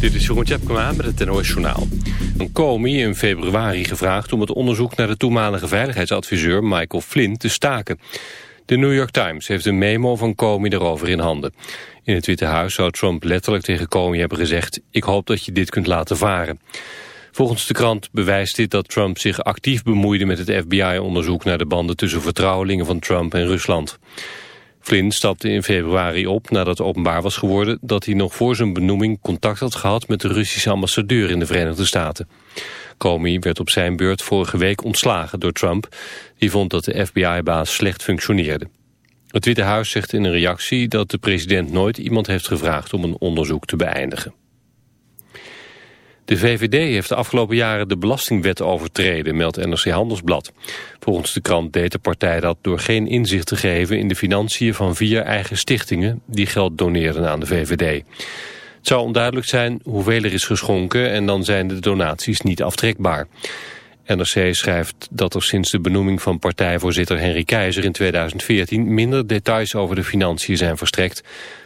Dit is Jeroen Tjepkema met het NOS Journaal. Een comie in februari gevraagd om het onderzoek naar de toenmalige veiligheidsadviseur Michael Flynn te staken. De New York Times heeft een memo van Comey erover in handen. In het Witte Huis zou Trump letterlijk tegen Comey hebben gezegd... ik hoop dat je dit kunt laten varen. Volgens de krant bewijst dit dat Trump zich actief bemoeide met het FBI-onderzoek... naar de banden tussen vertrouwelingen van Trump en Rusland. Flynn stapte in februari op nadat openbaar was geworden... dat hij nog voor zijn benoeming contact had gehad... met de Russische ambassadeur in de Verenigde Staten. Comey werd op zijn beurt vorige week ontslagen door Trump. Die vond dat de FBI-baas slecht functioneerde. Het Witte Huis zegt in een reactie dat de president nooit iemand heeft gevraagd... om een onderzoek te beëindigen. De VVD heeft de afgelopen jaren de belastingwet overtreden, meldt NRC Handelsblad. Volgens de krant deed de partij dat door geen inzicht te geven in de financiën van vier eigen stichtingen die geld doneerden aan de VVD. Het zou onduidelijk zijn hoeveel er is geschonken en dan zijn de donaties niet aftrekbaar. NRC schrijft dat er sinds de benoeming van partijvoorzitter Henry Keizer in 2014 minder details over de financiën zijn verstrekt,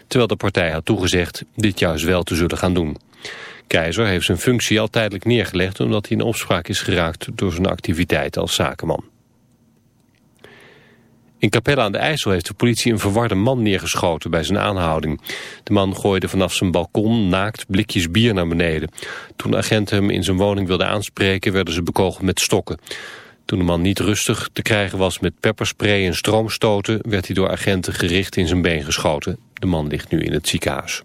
terwijl de partij had toegezegd dit juist wel te zullen gaan doen. Keizer heeft zijn functie al tijdelijk neergelegd... omdat hij in opspraak is geraakt door zijn activiteit als zakenman. In Capelle aan de IJssel heeft de politie een verwarde man neergeschoten bij zijn aanhouding. De man gooide vanaf zijn balkon naakt blikjes bier naar beneden. Toen agenten hem in zijn woning wilden aanspreken werden ze bekogeld met stokken. Toen de man niet rustig te krijgen was met pepperspray en stroomstoten... werd hij door agenten gericht in zijn been geschoten. De man ligt nu in het ziekenhuis.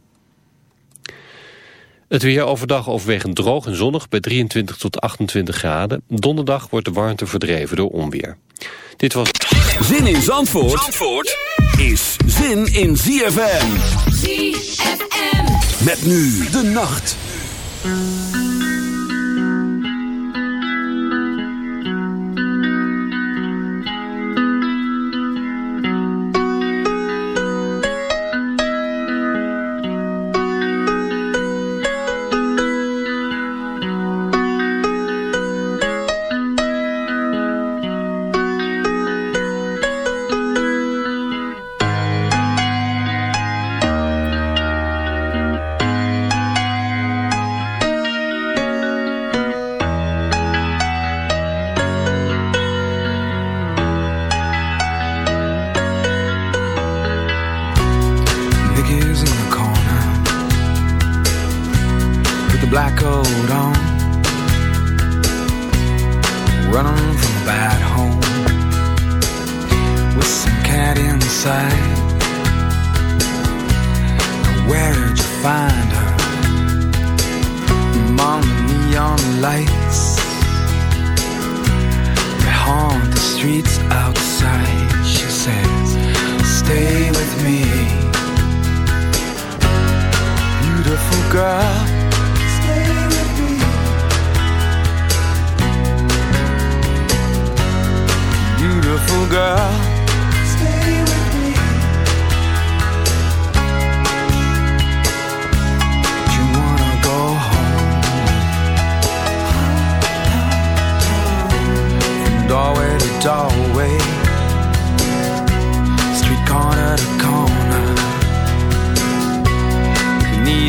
Het weer overdag overwegend droog en zonnig bij 23 tot 28 graden. Donderdag wordt de warmte verdreven door onweer. Dit was... Zin in Zandvoort, Zandvoort is zin in ZFM. ZFM. Met nu de nacht.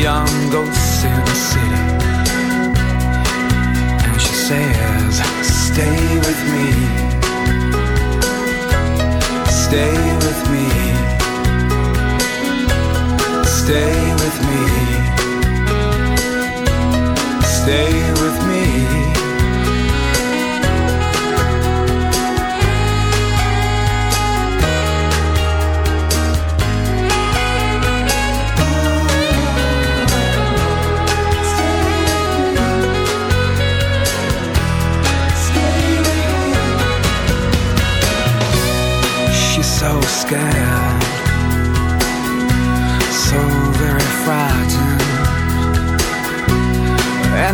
Neon ghosts in the city. And she says, Stay with me. Stay with me. Stay with me. Stay with me.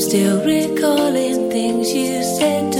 still recalling things you said to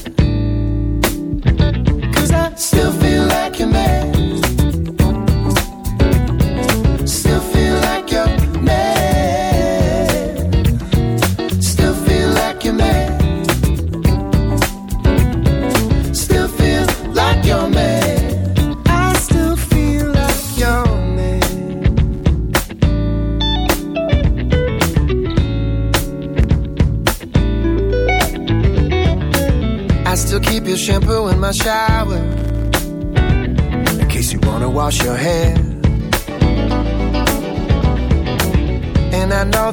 can make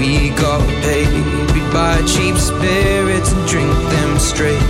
we got paid. We'd buy cheap spirits and drink them straight.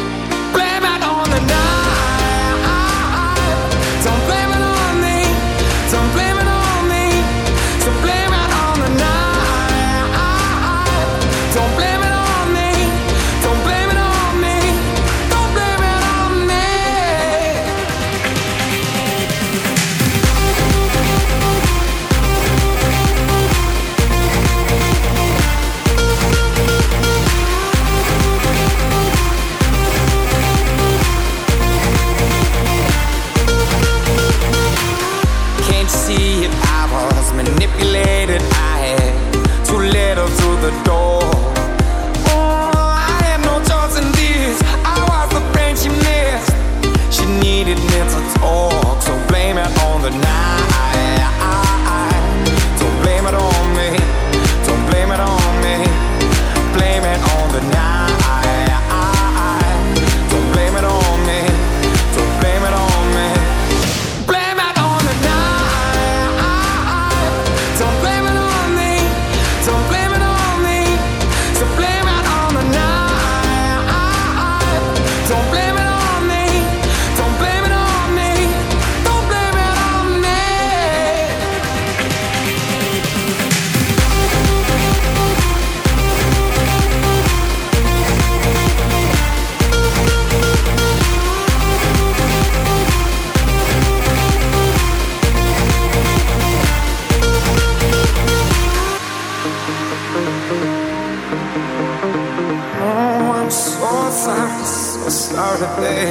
tarde.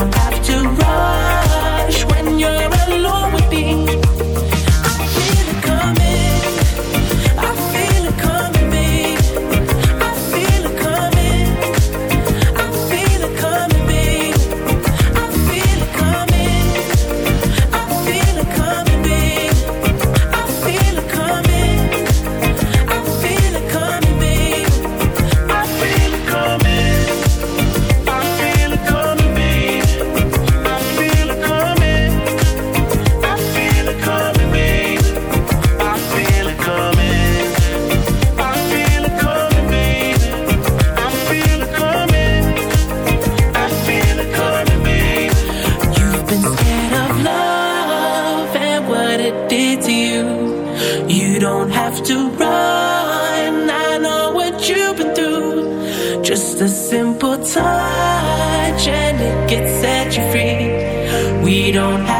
on don't have